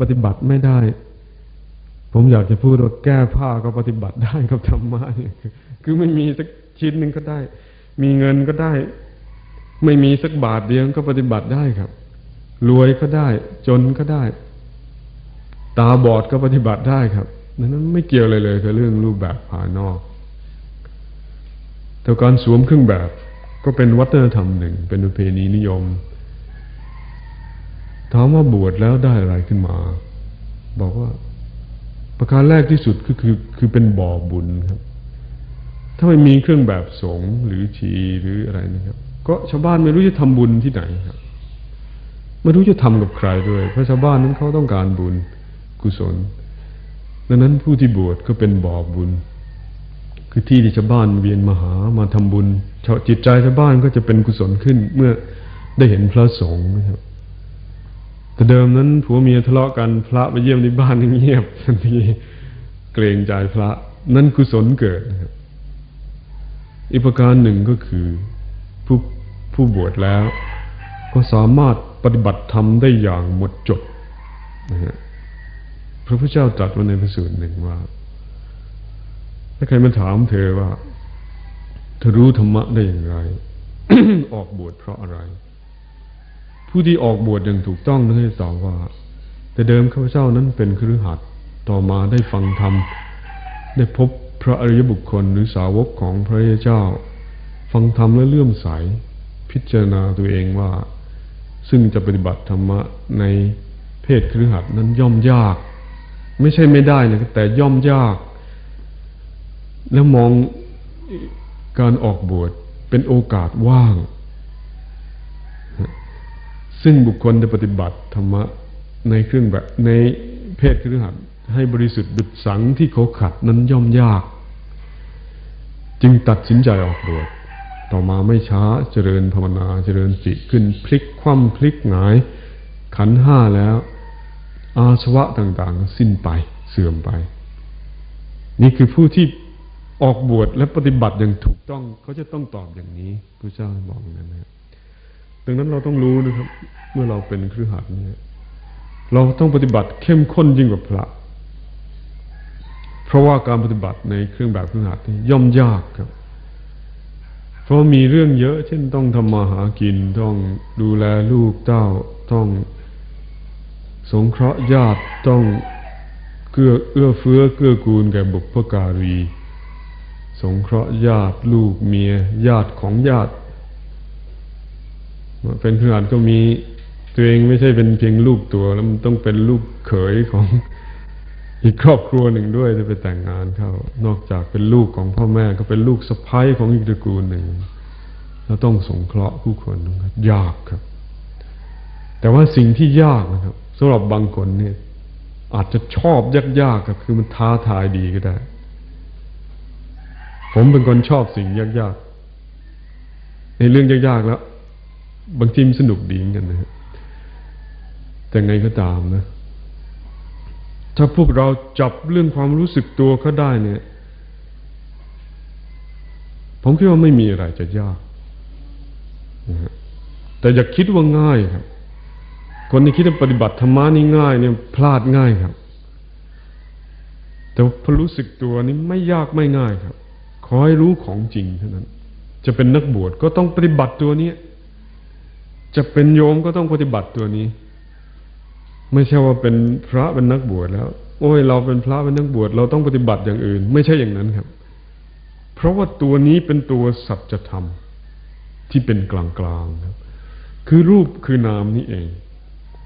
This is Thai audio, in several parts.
ปฏิบัติไม่ได้ ผมอยากจะพูดว่าแก้ผ้าก็ปฏิบัติได้กับธรรมะเนี่ยคือไม่มีสักชิ้นหนึ่งก็ได้ มีเงินก็ได้ ไม่มีสักบาทเดียวก็ปฏิบัติได้ครับ รวยก็ได้ จนก็ได้ ตาบอดก็ปฏิบัติได้ครับนั้นไม่เกี่ยวเลยเลยกับเรื่องรูปแบบภายนอกแต่การสวมเครื่องแบบก็เป็นวัฒนธรรมหนึ่ง เป็นประเพณีนิยม ถามว่าบวชแล้วได้อะไรขึ้นมา บอกว่า ประการแรกที่สุดก็คือคือเป็นบ่อบุญครับ ถ้าไม่มีเครื่องแบบสงฆ์หรือชีหรืออะไรนะครับ ก็ชาวบ้านไม่รู้จะทำบุญที่ไหนครับไม่รู้จะทำกับใครด้วย เพราะชาวบ้านนั้นเขาต้องการบุญกุศล ดังนั้นผู้ที่บวชก็เป็นบ่อบุญ คือที่ที่ชาวบ้านเวียนมาหามาทำบุญจิตใจชาวบ้านก็จะเป็นกุศลขึ้นเมื่อได้เห็นพระสงฆ์นะครับ แต่เดิมนั้นผัวเมียทะเลาะกันพระมาเยี่ยมในบ้านเงียบทันทีเกรงใจพระ นั่นกุศลเกิดนะครับอีกประการหนึ่งก็คือผู้ผู้บวชแล้ว ก็สามารถปฏิบัติธรรมได้อย่างหมดจดนะฮะพระพุทธเจ้าตรัสไว้ในพระสูตรหนึ่งว่า ถ้าใครมาถามเธอว่าเธอรู้ธรรมะได้อย่างไร ออกบวชเพราะอะไร ผู้ที่ออกบวชอย่างถูกต้องนั้นให้ตอบว่า แต่เดิมข้าพเจ้านั้นเป็นครือขัดต่อมาได้ฟังธรรมได้พบพระอริยบุคคลหรือสาวกของพระเจ้า ฟังธรรมและเลื่อมใส พิจารณาตัวเองว่า ซึ่งจะปฏิบัติธรรมะในเพศครือขัดนั้นย่อมยาก ไม่ใช่ไม่ได้นะแต่ย่อมยาก แล้วมองการออกบวชเป็นโอกาสว่าง ซึ่งบุคคลจะปฏิบัติธรรมะในเครื่องแบบในเพศครือขัดให้บริสุทธิ์ดุจสังที่เขาขัดนั้นย่อมยาก จึงตัดสินใจออกบวชต่อมาไม่ช้าเจริญภาวนาเจริญจิตขึ้นพลิกคว่ำพลิกหงาย ขันห้าแล้ว อาสวะต่าง ๆ สิ้นไปเสื่อมไป นี่คือผู้ที่ออกบวชและปฏิบัติอย่างถูกต้อง เขาจะต้องตอบอย่างนี้พระเจ้าบอกอย่างนั้นนะครับ ดังนั้นเราต้องรู้นะครับ เมื่อเราเป็นครือขัดนี่ยเราต้องปฏิบัติเข้มข้นยิ่งกว่าพระ เพราะว่าการปฏิบัติในเครื่องแบบครือขัดนี่ย่อมยากครับ เพราะมีเรื่องเยอะ เช่นต้องทำมาหากินต้องดูแลลูกเต้าต้องสงเคราะห์ญาติต้องเกื้อเอื้อเฟื้อเกื้อกูลแก่บุพการี สงเคราะห์ญาติลูกเมีย ญาติของญาติ เป็นขนาดก็มีตัวเองไม่ใช่เป็นเพียงลูกตัว แล้วมันต้องเป็นลูกเขยของอีกครอบครัวหนึ่งด้วยจะไปแต่งงานเขานอกจากเป็นลูกของพ่อแม่ก็เป็นลูกสะพ้ายของอีกตระกูลหนึ่งเราต้องสงเคราะห์ผู้คนยากครับ แต่ว่าสิ่งที่ยากนะครับสำหรับบางคนเนี่ย อาจจะชอบยากๆก็คือมันท้าทายดีก็ได้ ผมเป็นคนชอบสิ่งยากๆในเรื่องยากๆแล้ว บางทีมันสนุกดีเหมือนกันนะแต่ไงก็ตามนะ ถ้าพวกเราจับเรื่องความรู้สึกตัวเขาได้เนี่ย ผมคิดว่าไม่มีอะไรจะยากนะแต่อย่าคิดว่าง่ายครับ คนที่คิดว่าปฏิบัติธรรมานี่ง่าย เนี่ย พลาดง่ายครับ แต่พอรู้สึกตัวนี้ไม่ยากไม่ง่ายครับ ขอให้รู้ของจริงเท่านั้น จะเป็นนักบวชก็ต้องปฏิบัติตัวเนี้ จะเป็นโยมก็ต้องปฏิบัติตัวนี้ ไม่ใช่ว่าเป็นพระเป็นนักบวชแล้ว โอ้ย เราเป็นพระเป็นนักบวชเราต้องปฏิบัติอย่างอื่น ไม่ใช่อย่างนั้นครับ เพราะว่าตัวนี้เป็นตัวสัจธรรมที่เป็นกลางๆครับคือรูปคือนามนี่เอง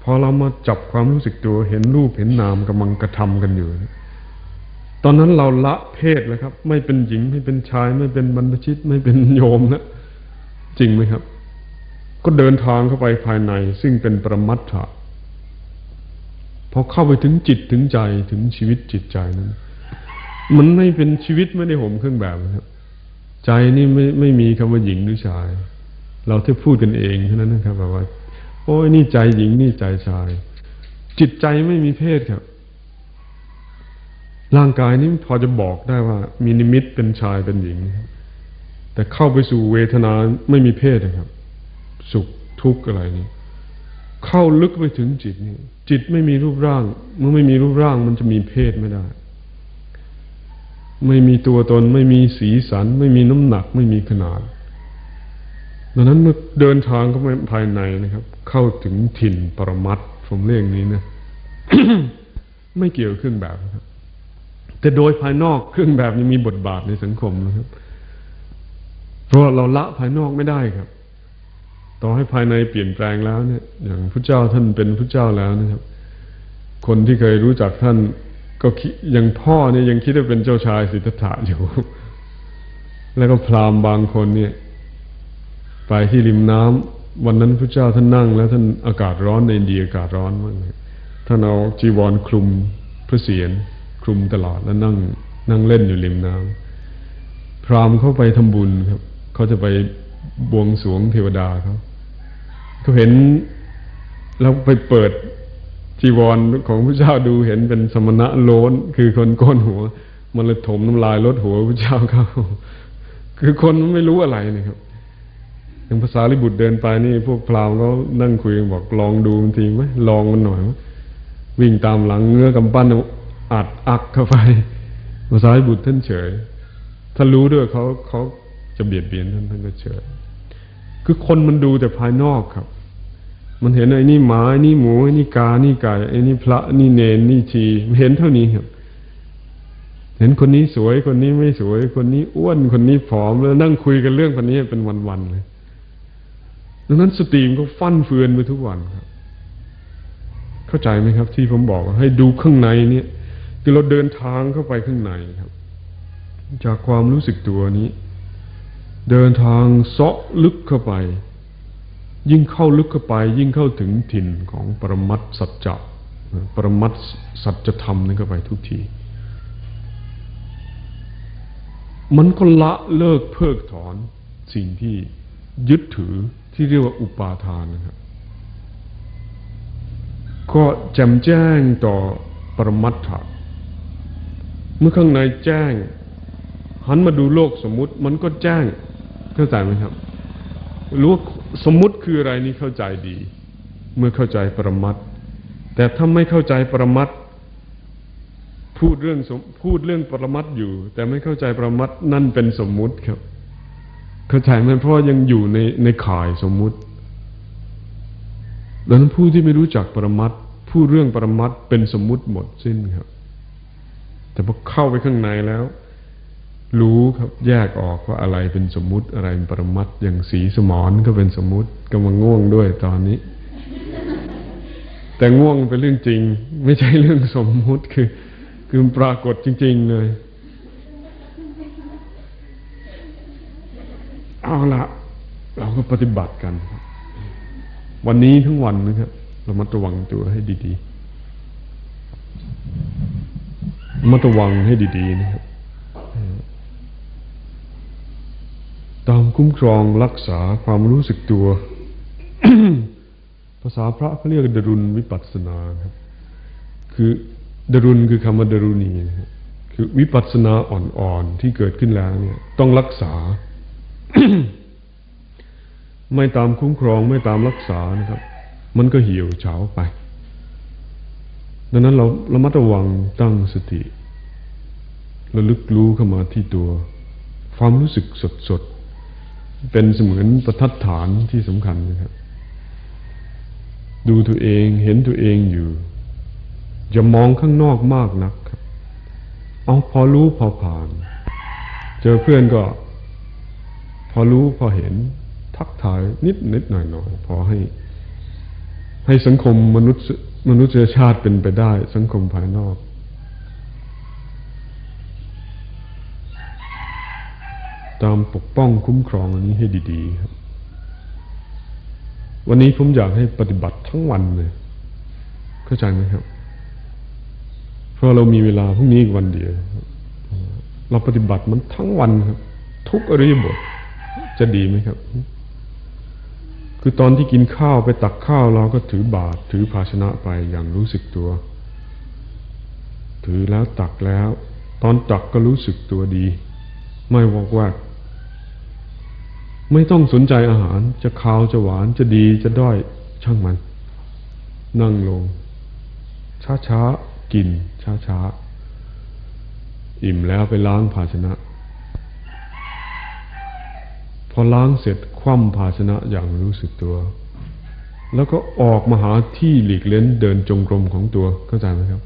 พอเรามาจับความรู้สึกตัวเห็นรูปเห็นนามกำลังกระทำกันอยู่ ตอนนั้นเราละเพศแล้วครับ ไม่เป็นหญิงไม่เป็นชาย ไม่เป็นบรรพชิตไม่เป็นโยมนะจริงไหมครับ ก็เดินทางเข้าไปภายใน ซึ่งเป็นประมัตถะพอเข้าไปถึงจิตถึงใจถึงชีวิตจิตใจนั้น มันไม่เป็นชีวิตไม่ได้ห่มเครื่องแบบครับ ใจนี่ไม่ไม่มีคำว่าหญิงหรือชาย เราแค่พูดกันเองเท่านั้นนะครับแบบว่า โอ้ยนี่ใจหญิงนี่ใจชาย จิตใจไม่มีเพศครับ ร่างกายนี้พอจะบอกได้ว่า มีนิมิตเป็นชายเป็นหญิงแต่เข้าไปสู่เวทนาไม่มีเพศนะครับ สุขทุกข์อะไรนี้เข้าลึกไปถึงจิตนี่จิตไม่มีรูปร่าง เมื่อไม่มีรูปร่าง มันจะมีเพศไม่ได้ ไม่มีตัวตน ไม่มีสีสัน ไม่มีน้ำหนัก ไม่มีขนาดดังนั้นเมื่อเดินทางเข้าไปภายในนะครับ เข้าถึงถิ่นปรมัตผมเรียกนี้นะไม่เกี่ยวเครื่องแบบครับ แต่โดยภายนอกเครื่องแบบยังมีบทบาทในสังคมนะครับ เพราะเราละภายนอกไม่ได้ครับ ต่อให้ภายในเปลี่ยนแปลงแล้วเนี่ย อย่างพระเจ้าท่านเป็นพระเจ้าแล้วนะครับ คนที่เคยรู้จักท่าน ก็คิดอย่างพ่อเนี่ยยังคิดว่าเป็นเจ้าชายสิทธัตถะอยู่ แล้วก็พราหมณ์บางคนเนี่ย ไปที่ริมน้ำวันนั้นพระเจ้าท่านนั่ง แล้วท่านอากาศร้อนในอินเดียอากาศร้อนมากท่านเอาจีวรคลุมพระเศียรคลุมตลอดแล้วนั่ง นั่งเล่นอยู่ริมน้ำพราหมณ์เข้าไปทำบุญครับเขาจะไปบวงสรวงเทวดาเขา เขาเห็นแล้วไปเปิดจีวรของพระเจ้าดูเห็นเป็นสมณะโลนคือคนก้นหัว มันเลยถมน้ำลายลดหัวพระเจ้าเขาคือคนมันไม่รู้อะไรนี่ครับอย่างภาษาลิบุตรเดินไปนี่ พวกพราหมณ์เขานั่งคุยกันบอกลองดูมันทีไหมลองมันหน่อยวิ่งตามหลังเงื้อกำปั้นอัดอักเข้าไปภาษาลิบุตรท่านเฉย ถ้ารู้ด้วยเขาเขาจะเบียดเบียนท่านท่านก็เฉย คือคนมันดูแต่ภายนอกครับ มันเห็นไอ้นี่หมาไอ้นี่หมูไอ้นี่กานี่ไก่ไอ้นี่พระนี่เนนนี่ชีเห็นเท่านี้ครับ เห็นคนนี้สวยคนนี้ไม่สวย คนนี้อ้วนคนนี้ผอมแล้วนั่งคุยกันเรื่องคนนี้เป็นวันๆเลยดังนั้นสติมก็ฟั่นเฟือนไปทุกวันครับ เข้าใจไหมครับ ที่ผมบอกให้ดูข้างในเนี่ยคือเราเดินทางเข้าไปข้างในครับ จากความรู้สึกตัวนี้ เดินทางเซาะลึกเข้าไป ยิ่งเข้าลึกเข้าไป ยิ่งเข้าถึงถิ่นของปรมัตสัจจะปรมัตสัจธรรมนั่นเข้าไปทุกที มันก็ละเลิกเพิกถอนสิ่งที่ยึดถือที่เรียกว่าอุปาทานนะครับ ก็แจ่มแจ้งต่อปรมัตถะเมื่อข้างในแจ้ง หันมาดูโลกสมมุติ มันก็แจ้ง เข้าใจไหมครับ รู้สมมุติคืออะไรนี่เข้าใจดี เมื่อเข้าใจปรมัตแต่ถ้าไม่เข้าใจปรมัตพูดเรื่องพูดเรื่องปรมัตอยู่ แต่ไม่เข้าใจปรมัตนั่นเป็นสมมุติครับ เข้าใจไหมเพราะยังอยู่ในในข่ายสมมุติดังนั้นผู้ที่ไม่รู้จักปรมัตพูดเรื่องปรมัตเป็นสมมุติหมดสิ้นครับ แต่พอเข้าไปข้างในแล้ว รู้ครับแยกออกว่าอะไรเป็นสมมุติอะไรเป็นปรมัตอย่างสีสมอนก็เป็นสมมุติก็มาง่วงด้วยตอนนี้ แต่ง่วงเป็นเรื่องจริง ไม่ใช่เรื่องสมมุติคือ คือปรากฏจริง ๆ เลยเอาละเราก็ปฏิบัติกัน วันนี้ทั้งวันนะครับเรามาระวังตัวให้ดีๆมาระวังให้ดี ๆ นะครับ ตามคุ้มครองรักษาความรู้สึกตัว ภาษาพระเขาเรียกดรุณวิปัสสนาครับ คือดรุณคือคำว่าดรุณีนะครับคือวิปัสสนาอ่อนๆที่เกิดขึ้นแล้วเนี่ย ต้องรักษา ไม่ตามคุ้มครองไม่ตามรักษานะครับ มันก็เหี่ยวเฉาไป ดังนั้นเราเรามัดระวังตั้งสติระลึกรู้เข้ามาที่ตัว ความรู้สึกสดๆ เป็นเสมือนประทัดฐานที่สำคัญนะครับ ดูตัวเองเห็นตัวเองอยู่อย่ามองข้างนอกมากนักครับ เอาพอรู้พอผ่าน เจอเพื่อนก็ พอรู้พอเห็น ทักทายนิดนิดหน่อยหน่อยพอให้ ให้สังคมมนุษย์มนุษยชาติเป็นไปได้ สังคมภายนอก ตามปกป้องคุ้มครองอันนี้ให้ดีๆครับ วันนี้ผมอยากให้ปฏิบัติทั้งวันเลยเข้าใจไหมครับ เพราะเรามีเวลาพรุ่งนี้อีกวันเดียว เราปฏิบัติมันทั้งวันครับ ทุกอริยบทจะดีไหมครับ คือตอนที่กินข้าวไปตักข้าวเราก็ถือบาตรถือภาชนะไปอย่างรู้สึกตัว ถือแล้วตักแล้ว ตอนตักก็รู้สึกตัวดี ไม่วอกแวก ไม่ต้องสนใจอาหาร จะคาวจะหวานจะดีจะด้อยช่างมัน นั่งลง ช้าๆกิน ช้าๆอิ่มแล้วไปล้างภาชนะ พอล้างเสร็จคว่ำภาชนะอย่างรู้สึกตัว แล้วก็ออกมาหาที่หลีกเล้นเดินจงกรมของตัวเข้าใจไหมครับ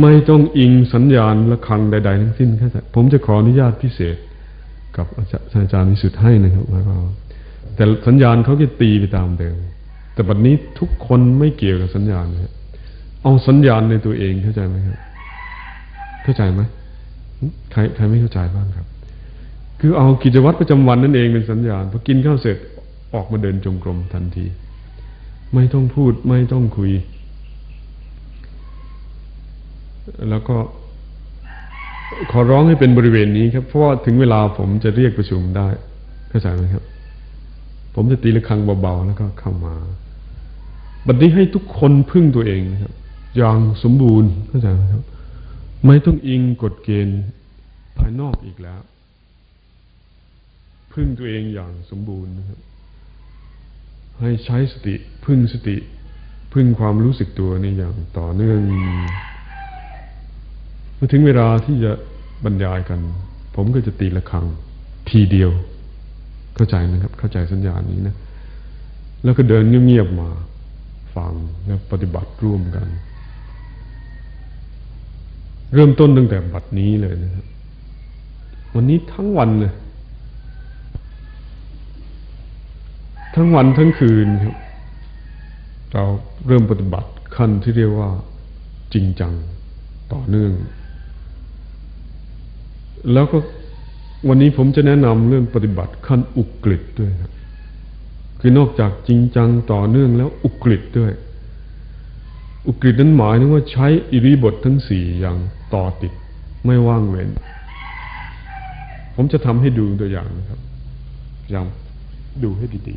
ไม่ต้องอิงสัญญาณและคังใด ๆ ทั้งสิ้นเข้าใจผมจะขออนุญาตพิเศษ กับอาจารย์วิสุทธ์ให้นะครับว่าแต่สัญญาณเขาก็ตีไปตามเดิม แต่บัดนี้ทุกคนไม่เกี่ยวกับสัญญาณนะเอาสัญญาณในตัวเองเข้าใจไหมครับเข้าใจไหมใครใครไม่เข้าใจบ้างครับ คือเอากิจวัตรประจำวันนั่นเองเป็นสัญญาณพอกินข้าวเสร็จออกมาเดินจงกรมทันที ไม่ต้องพูดไม่ต้องคุย แล้วก็ ขอร้องให้เป็นบริเวณนี้ครับ เพราะว่าถึงเวลาผมจะเรียกประชุมได้เข้าใจไหมครับ ผมจะตีระฆังเบาๆแล้วก็เข้ามาบัดนี้ให้ทุกคนพึ่งตัวเองนะครับ อย่างสมบูรณ์เข้าใจไหมครับ ไม่ต้องอิงกฎเกณฑ์ภายนอกอีกแล้ว พึ่งตัวเองอย่างสมบูรณ์นะครับ ให้ใช้สติพึ่งสติ พึ่งความรู้สึกตัวนี่อย่างต่อเนื่อง เมื่อถึงเวลาที่จะบรรยายกัน ผมก็จะตีละครังทีเดียว เข้าใจนะครับ เข้าใจสัญญาณนี้นะ แล้วก็เดินเงียบๆมาฟังและปฏิบัติร่วมกัน เริ่มต้นตั้งแต่บัดนี้เลยนะครับ วันนี้ทั้งวันเลยทั้งวันทั้งคืนครับเราเริ่มปฏิบัติขั้นที่เรียกว่าจริงจังต่อเนื่อง แล้วก็วันนี้ผมจะแนะนำเรื่องปฏิบัติขั้นอุกฤษด้วยครับคือนอกจากจริงจังต่อเนื่องแล้วอุกฤษด้วย อุกฤษนั้นหมายถึงว่าใช้อิริบททั้งสี่อย่างต่อติดไม่ว่างเว้น ผมจะทำให้ดูตัวอย่างนะครับยังดูให้ดี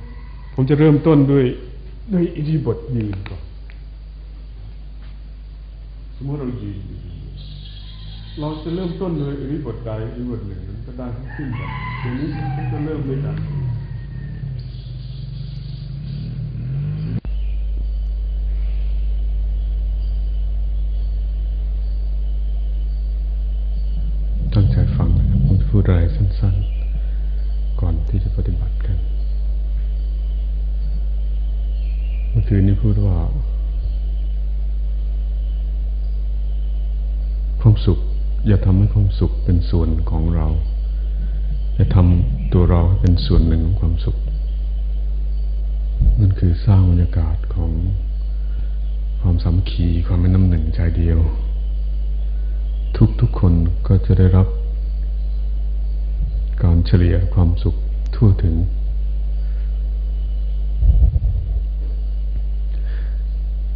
ๆ ผมจะเริ่มต้นด้วยด้วยอิริบทยืนก่อนสมมติเรายืน เราจะเริ่มต้นโดยอริบทใดอริบทหนึ่งนั้นก็ได้ทั้งสิ้นแบบทีนี้ก็เริ่มด้วยกันตั้งใจฟังนะครับผมจะพูดอะไรสั้น ๆ ก่อนที่จะปฏิบัติกัน เมื่อคืนนี้พูดว่า ความสุข อย่าทำให้ความสุขเป็นส่วนของเราอย่าทำตัวเราเป็นส่วนหนึ่งของความสุข นั่นคือสร้างบรรยากาศของความสามัคคีความเป็นน้ำหนึ่งใจเดียว ทุกๆคนก็จะได้รับการเฉลี่ยความสุขทั่วถึง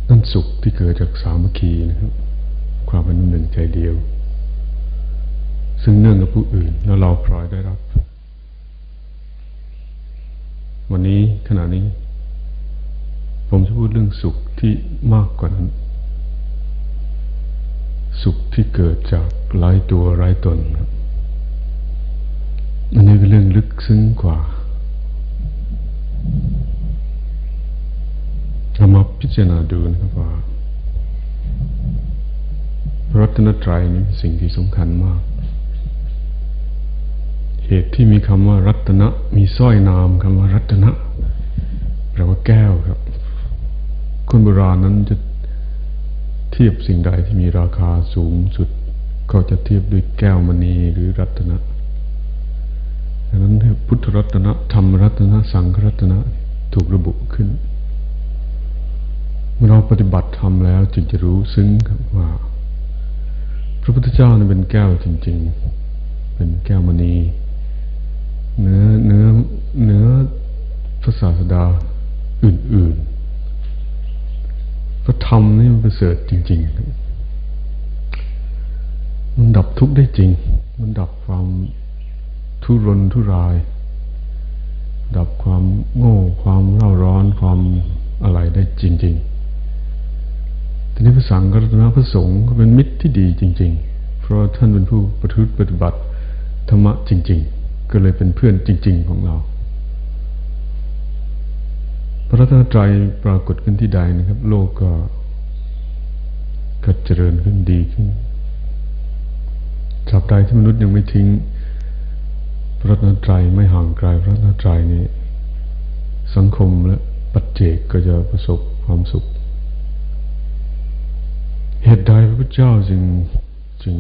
นั่นสุขที่เกิดจากสามัคคีนะครับ ความเป็นหนึ่งใจเดียว ซึ่งเนื่องกับผู้อื่น แล้วเราพลอยได้รับ วันนี้ขณะนี้ ผมจะพูดเรื่องสุขที่มากกว่านั้น สุขที่เกิดจากไร้ตัวไร้ตนอันนี้เป็นเรื่องลึกซึ้งกว่าเรามาพิจารณาดูนะครับว่ารัตนตรัยนี้เป็นสิ่งที่สำคัญมาก เหตุที่มีคำว่ารัตนะ มีสร้อยนามคำว่ารัตนะแปลว่าแก้วครับ คนโบราณนั้นจะเทียบสิ่งใดที่มีราคาสูงสุด ก็จะเทียบด้วยแก้วมณีหรือรัตนะดังนั้นพุทธรัตนะธรรมรัตนะ สังฆรัตนะถูกระบุขึ้นเมื่อเราปฏิบัติธรรมแล้วจึงจะรู้ซึ้งครับว่า พระพุทธเจ้านั้นเป็นแก้วจริง ๆ เป็นแก้วมณี เนื้อเนื้อเนื้อพระศาสดาอื่นๆพระธรรมนี่มันประเสริฐจริง ๆ มันดับทุกข์ได้จริง มันดับความทุรนทุราย ดับความโง่ ความเร่าร้อนความอะไรได้จริง ๆ ทีนี้พระสังฆรัตนพระสงฆ์ก็เป็นมิตรที่ดีจริง ๆ เพราะท่านเป็นผู้ประพฤติปฏิบัติธรรมะจริง ๆ ก็เลยเป็นเพื่อนจริง ๆ ของเรา พระรัตนตรัยปรากฏขึ้นที่ใดนะครับ โลกก็ก็เจริญขึ้นดีขึ้นจับใดที่มนุษย์ยังไม่ทิ้ง พระรัตนตรัยไม่ห่างไกลพระรัตนตรัยนี้ สังคมและปัจเจกก็จะประสบความสุข เหตุใดพระพุทธเจ้าจึงจึง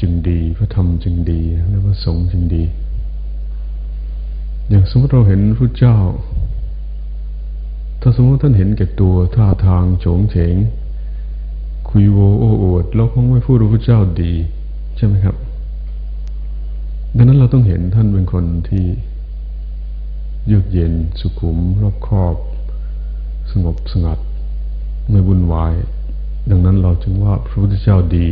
จึงดีพระธรรมจึงดีและพระสงฆ์จึงดี อย่างสมมติเราเห็นพระเจ้า ถ้าสมมติท่านเห็นแก่ตัวท่าทางโฉงเฉง คุยโวโอ้อวดเราคงไม่พูดพระเจ้าดี ใช่ไหมครับ ดังนั้นเราต้องเห็นท่านเป็นคนที่เยือกเย็นสุขุม รอบคอบ สงบสงัด ไม่วุ่นวาย ดังนั้นเราจึงว่าพระพุทธเจ้าดี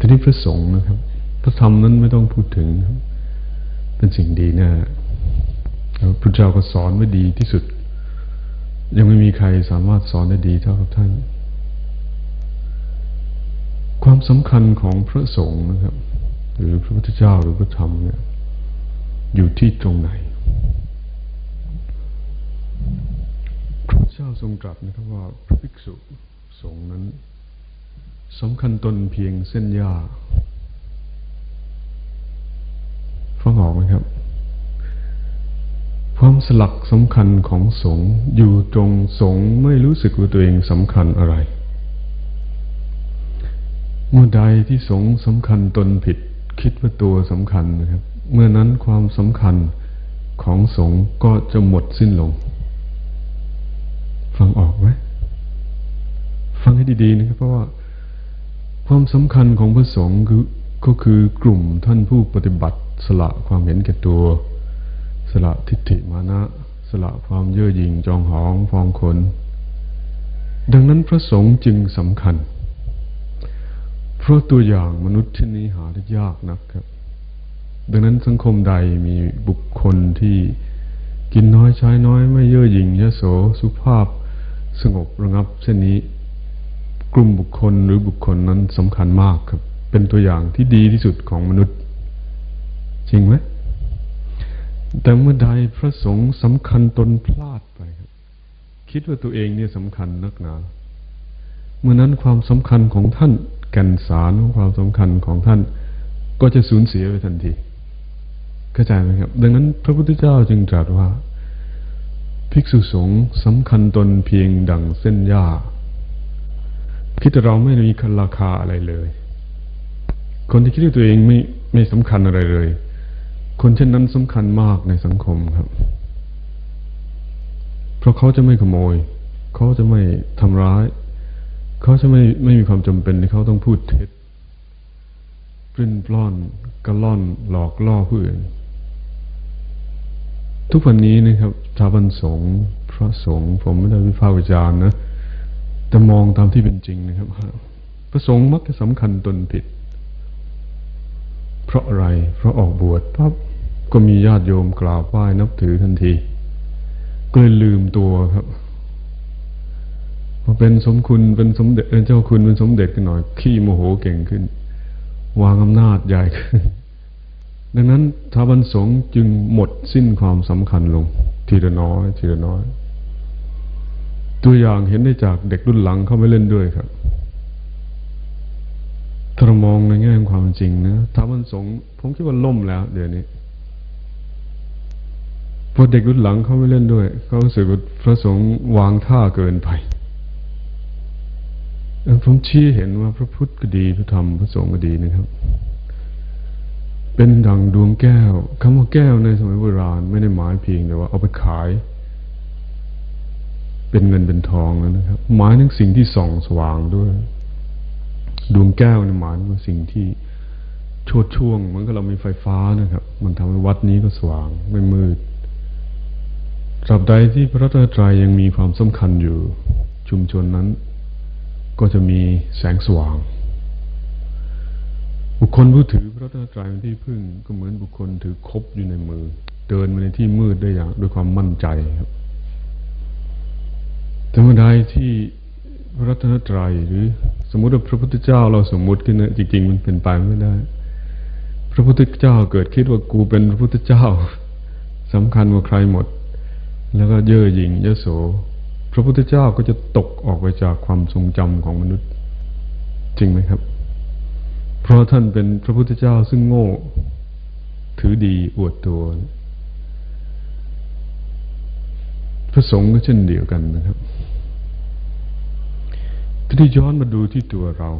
ทีนี้พระสงฆ์นะครับ พระธรรมนั้นไม่ต้องพูดถึงครับ เป็นสิ่งดีแน่แล้วพระเจ้าก็สอนไว้ดีที่สุด ยังไม่มีใครสามารถสอนได้ดีเท่ากับท่าน ความสำคัญของพระสงฆ์นะครับ หรือพระพุทธเจ้าหรือพระธรรมเนี่ย อยู่ที่ตรงไหนพระเจ้าทรงตรัสนะครับว่าพระภิกษุสงฆ์นั้น สำคัญตนเพียงเส้นหญ้าฟังออกไหมครับ ความสลักสำคัญของสงอยู่ตรงสงไม่รู้สึกว่าตัวเองสำคัญอะไร เมื่อใดที่สงสำคัญตนผิด คิดว่าตัวสำคัญนะครับ เมื่อนั้นความสำคัญของสงก็จะหมดสิ้นลง ฟังออกไหมฟังให้ดีๆนะครับเพราะว่า ความสำคัญของพระสงฆ์คือก็คือกลุ่มท่านผู้ปฏิบัติสละความเห็นแก่ตัว สละทิฏฐิมานะ สละความเย่อหยิ่งจองหองฟองขน ดังนั้นพระสงฆ์จึงสำคัญ เพราะตัวอย่างมนุษย์ที่นี้หาได้ยากนักครับ ดังนั้นสังคมใดมีบุคคลที่กินน้อยใช้น้อยไม่เย่อหยิ่งยโสสุภาพสงบระงับเช่นนี้ กลุ่มบุคคลหรือบุคคลนั้นสำคัญมากครับ เป็นตัวอย่างที่ดีที่สุดของมนุษย์ จริงไหมแต่เมื่อใดพระสงฆ์สำคัญตนพลาดไปครับ คิดว่าตัวเองเนี่ยสำคัญนักหนา เมื่อนั้นความสำคัญของท่านแก่นสารของความสำคัญของท่าน ก็จะสูญเสียไปทันทีเข้าใจไหมครับ ดังนั้นพระพุทธเจ้าจึงตรัสว่า ภิกษุสงฆ์สำคัญตนเพียงดังเส้นหญ้า คิดว่าเราไม่มีราคาอะไรเลย คนที่คิดว่าตัวเองไม่ไม่สำคัญอะไรเลย คนเช่นนั้นสำคัญมากในสังคมครับ เพราะเขาจะไม่ขโมย เขาจะไม่ทำร้าย เขาจะไม่ไม่มีความจำเป็นที่เขาต้องพูดเท็จปลิ้นปล้อนกระล่อนหลอกล่อผู้อื่นทุกวันนี้นะครับชาวบันสงฆ์พระสงฆ์ผมไม่ได้วิพากษ์วิจารณ์นะ แต่มองตามที่เป็นจริงนะครับพระสงฆ์มักจะสำคัญตนผิด เพราะอะไร เพราะออกบวชปั๊บก็มีญาติโยมกราบไหว้นับถือทันทีก็เลยลืมตัวครับพอเป็นสมคุณเป็นสมเด็จเป็นเจ้าคุณเป็นสมเด็จกันหน่อย ขี้โมโหเก่งขึ้น วางอำนาจใหญ่ขึ้น ดังนั้นทาวันสงจึงหมดสิ้นความสำคัญลง ทีละน้อย ทีละน้อย ตัวอย่างเห็นได้จากเด็กรุ่นหลังเข้าไปเล่นด้วยครับถ้าเรามองในแง่ความจริงนะท้ามันสงผมคิดว่าล่มแล้ว เดี๋ยวนี้พอเด็กรุ่นหลังเข้าไปเล่นด้วย เขาสึกว่าพระสงฆ์วางท่าเกินไปผมชี้เห็นว่าพระพุทธก็ดีพระธรรมพระสงฆ์ก็ดีนะครับ เป็นดังดวงแก้วคำว่าแก้วในสมัยโบราณไม่ได้หมายเพียงแต่ว่าเอาไปขาย เป็นเงินเป็นทองแล้วนะครับ หมายถึงสิ่งที่ส่องสว่างด้วย ดวงแก้วนี่หมายถึงสิ่งที่ชดช่วงเหมือนกับเรามีไฟฟ้านะครับ มันทำให้วัดนี้ก็สว่างไม่มืดตราบใดที่พระตรัยยังมีความสำคัญอยู่ ชุมชนนั้น ก็จะมีแสงสว่าง บุคคลผู้ถือพระตตรัยเป็นที่พึ่งก็เหมือนบุคคลถือคบอยู่ในมือ เดินมาในที่มืดได้อย่างด้วยความมั่นใจครับ แต่เมื่อใดที่พระรัตนตรัยหรือสมมติว่าพระพุทธเจ้าเราสมมติขึ้นนะจริง ๆ มันเป็นไปไม่ได้ พระพุทธเจ้าเกิดคิดว่ากูเป็นพระพุทธเจ้าสำคัญกว่าใครหมด แล้วก็เย่อหยิ่งเยโส พระพุทธเจ้าก็จะตกออกไปจากความทรงจำของมนุษย์ จริงไหมครับ เพราะท่านเป็นพระพุทธเจ้าซึ่งโง่ ถือดีอวดตัวพระสงฆ์ก็เช่นเดียวกันนะครับ ที่ย้อนมาดูที่ตัวเรา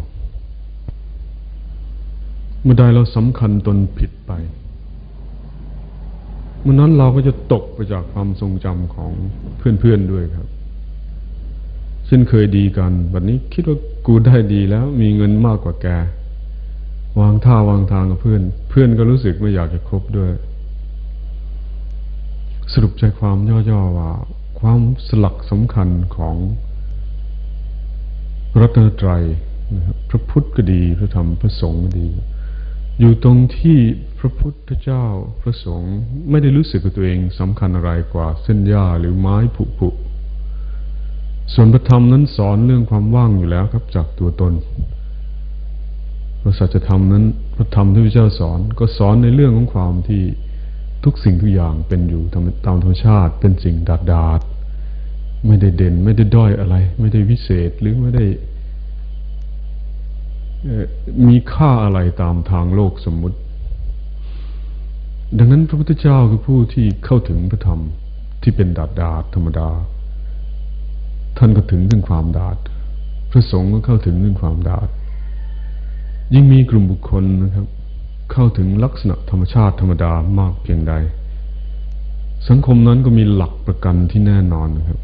เมื่อใดเราสำคัญตนผิดไปเมื่อนั้นเราก็จะตกไปจากความทรงจำของเพื่อนๆด้วยครับเช่นเคยดีกันวันนี้คิดว่ากูได้ดีแล้ว มีเงินมากกว่าแก วางท่าวางทางกับเพื่อน เพื่อนก็รู้สึกไม่อยากจะคบด้วย สรุปใจความย่อๆว่า ความสลักสำคัญของ รัตนตรัยนะครับพระพุทธก็ดีพระธรรมพระสงฆ์ก็ดี อยู่ตรงที่พระพุทธเจ้าพระสงฆ์ไม่ได้รู้สึกกับตัวเองสำคัญอะไรกว่าเส้นหญ้าหรือไม้ผุผุส่วนพระธรรมนั้นสอนเรื่องความว่างอยู่แล้วครับจากตัวตนพระสัจธรรมนั้น พระธรรมที่พระเจ้าสอนก็สอนในเรื่องของความที่ทุกสิ่งทุกอย่างเป็นอยู่ตามธรรมชาติเป็นสิ่งดาดดาด ไม่ได้เด่น ไม่ได้ด้อยอะไร ไม่ได้วิเศษหรือไม่ได้มีค่าอะไรตามทางโลกสมมุติ ดังนั้นพระพุทธเจ้าคือผู้ที่เข้าถึงพระธรรมที่เป็นดาดดาธรรมดา ท่านก็ถึงถึงความดาดพระสงฆ์ก็เข้าถึงถึงความดาดยิ่งมีกลุ่มบุคคลนะครับ เข้าถึงลักษณะธรรมชาติธรรมดามากเพียงใด สังคมนั้นก็มีหลักประกันที่แน่นอนนะครับ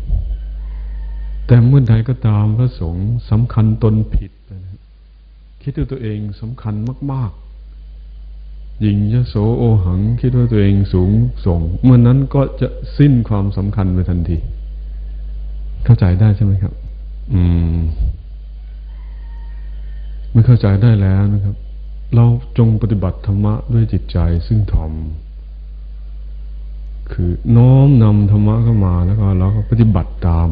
แต่เมื่อใดก็ตามพระสงฆ์สำคัญตนผิดนะคิดว่าตัวเองสำคัญมาก ๆ ยิงยโสโอหัง คิดว่าตัวเองสูงส่ง เมื่อนนั้นก็จะสิ้นความสำคัญไปทันที เข้าใจได้ใช่ไหมครับ อืมไม่เข้าใจได้แล้วนะครับ เราจงปฏิบัติธรรมะด้วยจิตใจซึ่งถ่อม คือน้อมนำธรรมะเข้ามาแล้วก็เราก็ปฏิบัติตาม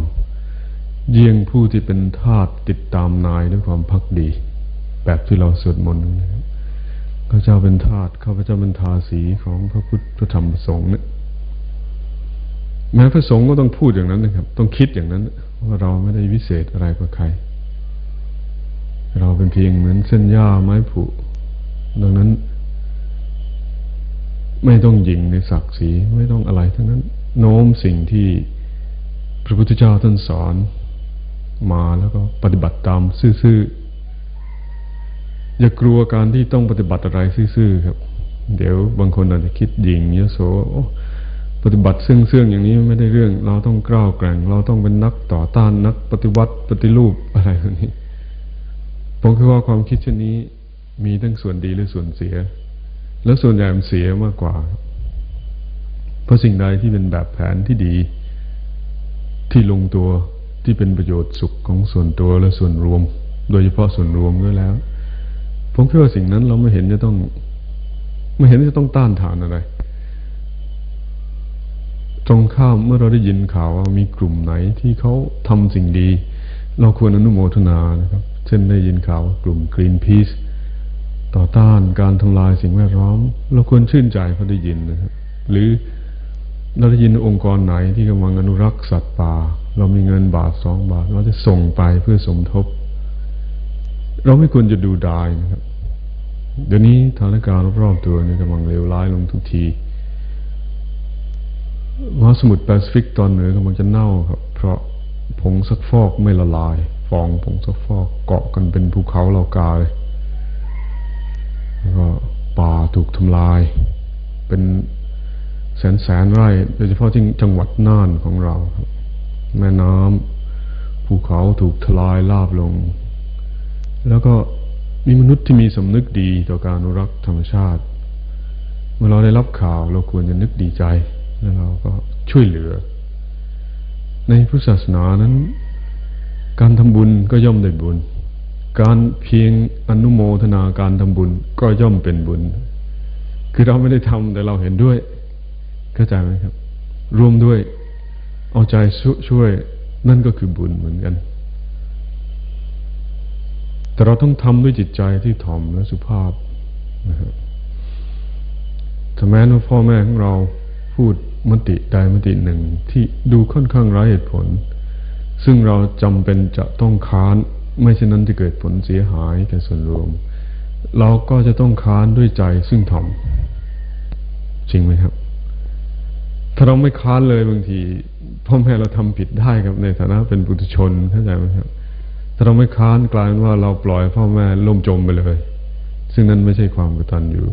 เยี่ยงผู้ที่เป็นทาสติดตามนายด้วยความพักดี แบบที่เราสวดมนต์นะครับข้าเจ้าเป็นทาสข้าพเจ้าเป็นทาสีของพระพุทธพระธรรมพระสงฆ์เนี่ยแม้พระสงฆ์ก็ต้องพูดอย่างนั้นนะครับ ต้องคิดอย่างนั้นว่าเราไม่ได้วิเศษอะไรกว่าใคร เราเป็นเพียงเหมือนเส้นหญ้าไม้ผุดังนั้น ไม่ต้องยิงในศักดิ์ศรีไม่ต้องอะไรทั้งนั้น โน้มสิ่งที่พระพุทธเจ้าท่านสอนมาแล้วก็ปฏิบัติตามซื่อๆอย่ากลัวการที่ต้องปฏิบัติอะไรซื่อๆครับ เดี๋ยวบางคนอาจจะคิดยิงเยโสปฏิบัติซึ่งเสื่องอย่างนี้ไม่ได้เรื่อง เราต้องกล้าวแกร่ง เราต้องเป็นนักต่อต้านนัก ปฏิวัติปฏิรูปอะไรแบบนี้ผมคิดว่าความคิดเช่นนี้มีทั้งส่วนดีและส่วนเสีย แล้วส่วนใหญ่มันเสียมากกว่า เพราะสิ่งใดที่เป็นแบบแผนที่ดี ที่ลงตัวที่เป็นประโยชน์สุขของส่วนตัวและส่วนรวม โดยเฉพาะส่วนรวมด้วยแล้ว ผมคิดว่าสิ่งนั้นเราไม่เห็นจะต้องไม่เห็นจะต้องต้านทานอะไร ตรงข้ามเมื่อเราได้ยินข่าวว่ามีกลุ่มไหนที่เขาทำสิ่งดี เราควรอนุโมทนานะครับ เช่นได้ยินข่าวกลุ่ม Greenpeace ต่อต้านการทำลายสิ่งแวดล้อม เราควรชื่นใจพระได้ยินนะครับ หรือเราได้ยินองค์กรไหนที่กำลังอนุรักษ์สัตว์ป่า เรามีเงินบาทสองบาท เราจะส่งไปเพื่อสมทบ เราไม่ควรจะดูดายนะครับ เดี๋ยวนี้สถานการณ์รอบๆตัวนี่กำลังเลวร้ายลงทุกทีมหาสมุทรแปซิฟิกตอนเหนือกำลังจะเน่าครับ เพราะผงซักฟอกไม่ละลาย ฟองผงซักฟอกเกาะกันเป็นภูเขาเหล่ากาเลย แล้วก็ป่าถูกทำลาย เป็นแสนแสนไร่ โดยเฉพาะที่จังหวัดน่านของเราครับ แม่น้ำภูเขาถูกทลายราบลง แล้วก็มีมนุษย์ที่มีสำนึกดีต่อการอนุรักษ์ธรรมชาติ เมื่อเราได้รับข่าวเราควรจะนึกดีใจ แล้วเราก็ช่วยเหลือ ในพุทธศาสนานั้น การทำบุญก็ย่อมได้บุญ การเพียงอนุโมทนาการทำบุญก็ย่อมเป็นบุญ คือเราไม่ได้ทำแต่เราเห็นด้วย เข้าใจไหมครับ ร่วมด้วย เอาใจช่วย นั่นก็คือบุญเหมือนกัน แต่เราต้องทำด้วยจิตใจที่ถ่อมและสุภาพนะฮะถ้าแม้ว่าพ่อแม่ของเราพูดมติใดมติหนึ่งที่ดูค่อนข้างไร้เหตุผล ซึ่งเราจำเป็นจะต้องค้าน ไม่เช่นนั้นจะเกิดผลเสียหายแก่ส่วนรวม เราก็จะต้องค้านด้วยใจซึ่งถ่อมจริงไหมครับ ถ้าเราไม่ค้านเลยบางทีพ่อแม่เราทำผิดได้ครับในฐานะเป็นบุตรชนเข้าใจไหมครับ ถ้าเราไม่ค้านกลายเป็นว่าเราปล่อยพ่อแม่ล่มจมไปเลย ซึ่งนั้นไม่ใช่ความกตัญญู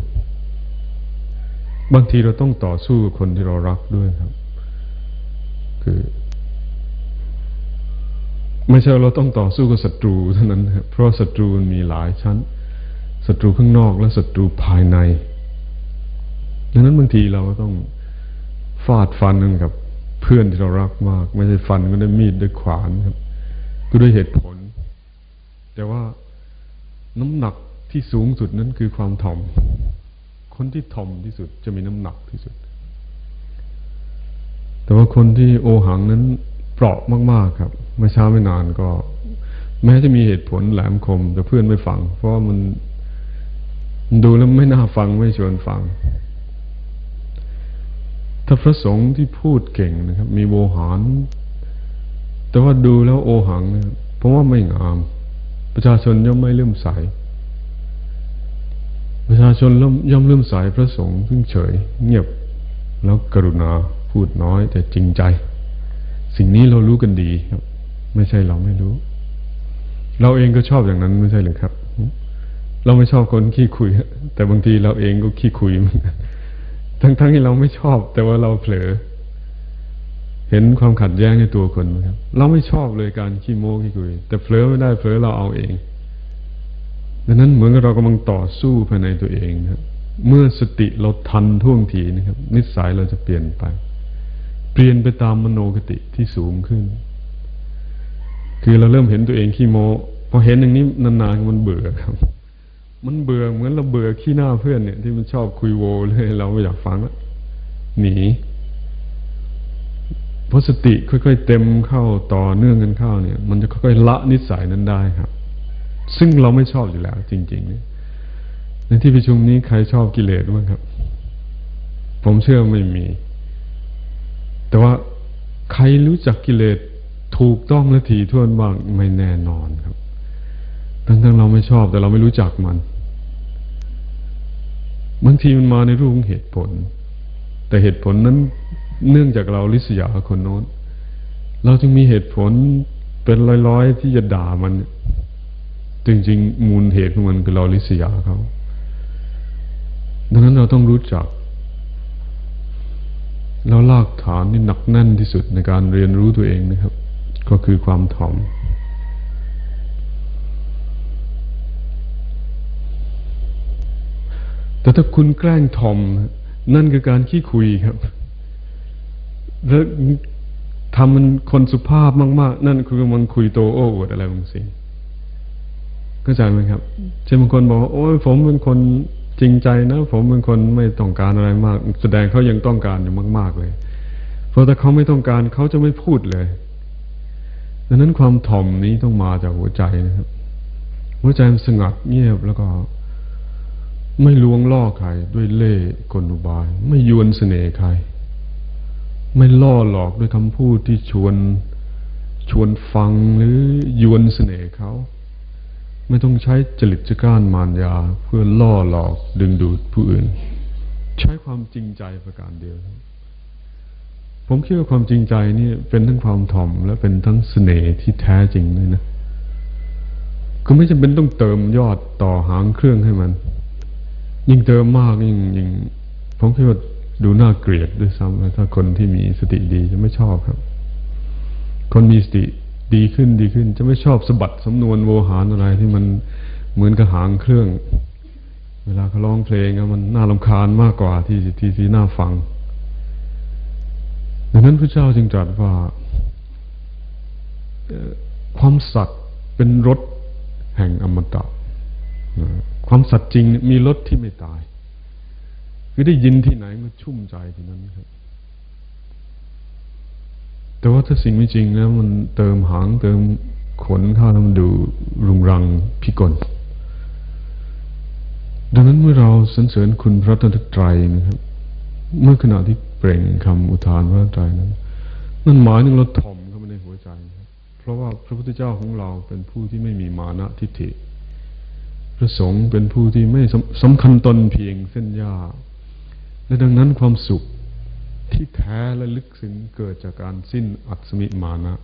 บางทีเราต้องต่อสู้กับคนที่เรารักด้วยครับ คือ ไม่ใช่เราต้องต่อสู้กับศัตรูเท่านั้นเพราะศัตรูมันมีหลายชั้นศัตรูข้างนอกและศัตรูภายในดังนั้นบางทีเราก็ต้องฟาดฟันกันกับเพื่อนที่เรารักมาก ไม่ใช่ฟันก็ได้มีดด้วยขวานครับ ก็ด้วยเหตุผล แต่ว่าน้ำหนักที่สูงสุดนั้นคือความถ่อม คนที่ทอมที่สุดจะมีน้ำหนักที่สุด แต่ว่าคนที่โอหังนั้นเปราะมาก ๆครับ ไม่ช้าไม่นานก็ แม้จะมีเหตุผลแหลมคม แต่เพื่อนไม่ฟัง เพราะมันดูแล้วไม่น่าฟังไม่ชวนฟัง ถ้าพระสงฆ์ที่พูดเก่งนะครับ มีโวหาร แต่ว่าดูแล้วโอหังนะครับเพราะว่าไม่งาม ประชาชนย่อมไม่เลื่อมใส ประชาชนย่อมเลื่อมใสพระสงฆ์ซึ่งเฉย เงียบแล้วกรุณาพูดน้อยแต่จริงใจ สิ่งนี้เรารู้กันดีครับ ไม่ใช่เราไม่รู้ เราเองก็ชอบอย่างนั้นไม่ใช่หรือครับ เราไม่ชอบคนขี้คุย แต่บางทีเราเองก็ขี้คุยทั้งๆทที่เราไม่ชอบ แต่ว่าเราเผลอ เห็นความขัดแย้งในตัวคนไหมครับ เราไม่ชอบเลยการขี้โม้ขี้คุย แต่เผลอไม่ได้เผลอเราเอาเองดังนั้นเหมือนกับเรากำลังต่อสู้ภายในตัวเองครับเมื่อสติเราทันท่วงทีนะครับ นิสัยเราจะเปลี่ยนไป เปลี่ยนไปตามมโนคติที่สูงขึ้น คือเราเริ่มเห็นตัวเองขี้โมพอเห็นอย่างนี้นานๆมันเบื่อครับ มันเบื่อเหมือนเราเบื่อขี้หน้าเพื่อนเนี่ย ที่มันชอบคุยโวเลยเราไม่อยากฟังแล้วหนีพอสติค่อยๆเต็มเข้าต่อเนื่องกันเข้าเนี่ย มันจะค่อยๆละนิสัยนั้นได้ครับ ซึ่งเราไม่ชอบอยู่แล้ว จริงๆในที่ประชุมนี้ใครชอบกิเลสบ้างครับ ผมเชื่อไม่มี แต่ว่าใครรู้จักกิเลส ถูกต้องและถี่ถ้วนบ้างไม่แน่นอนครับ ทั้งๆเราไม่ชอบแต่เราไม่รู้จักมัน บางทีมันมาในรูปของเหตุผล แต่เหตุผลนั้นเนื่องจากเราลิษยาคนโน้น เราจึงมีเหตุผลเป็นร้อยๆที่จะด่ามัน จริงๆ มูลเหตุของมันคือเราลิษยาเขาดังนั้นเราต้องรู้จักแล้วลากฐานที่หนักแน่นที่สุดในการเรียนรู้ตัวเองนะครับ ก็คือความถ่อม แต่ถ้าคุณแกล้งถ่อม นั่นคือการขี้คุยครับ แล้วทำมันคนสุภาพมากๆ นั่นคือมันคุยโตโอ้อวดอะไรบางสิ่งเข้าใจไหมครับเช่นบางคนบอกว่าโอ้ยผมเป็นคนจริงใจนะ ผมเป็นคนไม่ต้องการอะไรมาก แสดงเขายังต้องการอยู่มาก ๆเลย เพราะถ้าเขาไม่ต้องการเขาจะไม่พูดเลย ดังนั้นความถ่อมนี้ต้องมาจากหัวใจนะครับ หัวใจมันสงัดเงียบแล้วก็ ไม่ลวงล่อใครด้วยเล่ห์กลอุบาย ไม่ยวนเสน่ห์ใคร ไม่ล่อหลอกด้วยคำพูดที่ชวนชวนฟังหรือยวนเสน่ห์เขา ไม่ต้องใช้จริตจัการมารยา เพื่อล่อหลอกดึงดูดผู้อื่น ใช้ความจริงใจประการเดียว ผมคิดว่าความจริงใจนี่เป็นทั้งความถ่อม และเป็นทั้งเสน่ห์ที่แท้จริงเลยนะก็ไม่จำเป็นต้องเติมยอดต่อหางเครื่องให้มัน ยิ่งเติมมากยิ่งยิ่งผมคิดว่าดูน่าเกลียดด้วยซ้ำถ้าคนที่มีสติดีจะไม่ชอบครับ คนมีสติดีขึ้นดีขึ้น จะไม่ชอบสะบัดสำนวนโวหารอะไรที่มันเหมือนกระหางเครื่อง เวลาเขาร้องเพลงมันน่าลำคาญมากกว่าที่ที่ที่น่าฟัง ดังนั้นพระเจ้าจึงตรัสว่าความสัตย์เป็นรถแห่งอมตะความสัตย์จริงมีรถที่ไม่ตาย คือได้ยินที่ไหนมันชุ่มใจที่นั้นครับแต่ว่าถ้าสิ่งไม่จริงนะมันเติมหางเติมขนเข้าแล้วมันดูรุงรังพิกลดังนั้นเมื่อเราสรรเสริญคุณพระตนตรัยนะครับ เมื่อขณะที่ เปล่งคำอุทานพระใจนั้นนั่นหมายถึงเราถ่อมเข้ามาในหัวใจ เพราะว่าพระพุทธเจ้าของเราเป็นผู้ที่ไม่มีมานะทิฏฐิ พระสงฆ์เป็นผู้ที่ไม่สำสำคัญตนเพียงเส้นหญ้าและดังนั้นความสุขที่แท้และลึกซึ้งเกิดจากการสิ้นอัศมิมานะ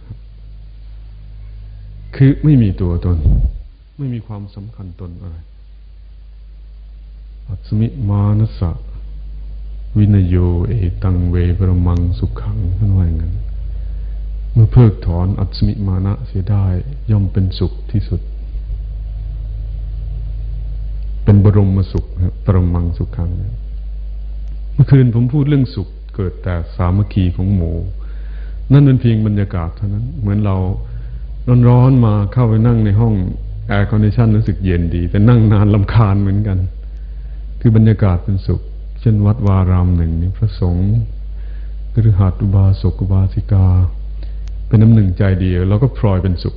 คือไม่มีตัวตน ไม่มีความสำคัญตนอะไรอัศมิมานัสสะ วินโยเอตังเวปรมังสุขังท่านว่าอย่างนั้น เมื่อเพิกถอนอัสมิมานะเสียได้ย่อมเป็นสุขที่สุด เป็นบรมสุขครับปรมังสุขัง เมื่อคืนผมพูดเรื่องสุขเกิดแต่สามัคคีของหมู่นั่นเป็นเพียงบรรยากาศเท่านั้น เหมือนเราร้อนๆมาเข้าไปนั่งในห้อง air condition รู้สึกเย็นดี แต่นั่งนานรำคาญเหมือนกัน คือบรรยากาศเป็นสุข เช่นวัดวารามหนึ่งนี่พระสงฆ์หรือหัดอุบาสกอุบาสิกา เป็นน้ำหนึ่งใจเดียวเราก็พลอยเป็นสุข